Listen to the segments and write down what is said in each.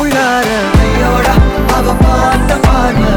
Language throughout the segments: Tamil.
உள்ளார கையோட அவ பார்த்த பார்வை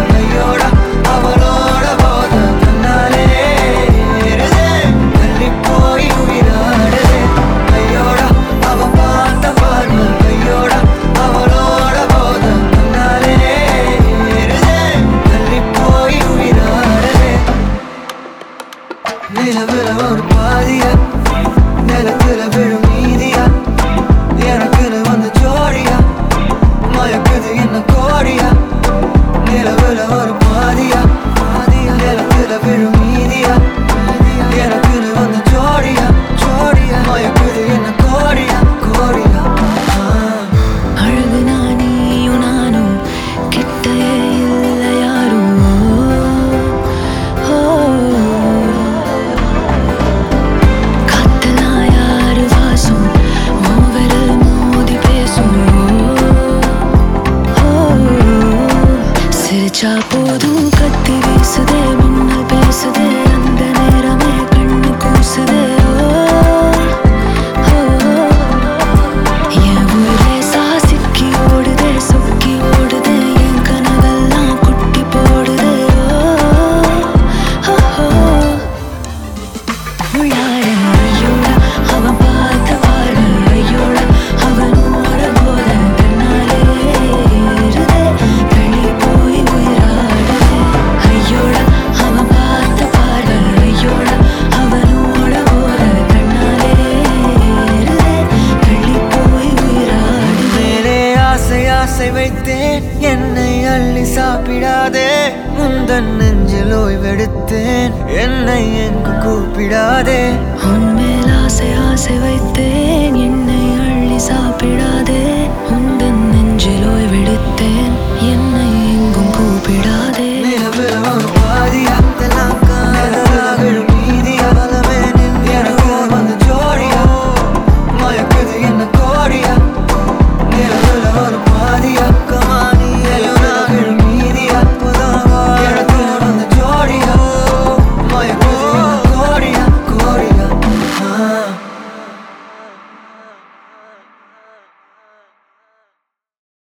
நினைச்சா போதும். கத்தி வீசுதே மின்னல் பேசுதே அந்த நேரமே கண்ணு கூசுதே. ஆசை வைத்தேன் என்னை அள்ளி சாப்பிடாதே. முந்தன் நெஞ்சில் ஓய்வெடுத்தேன். என்னை எங்கு கூப்பிடு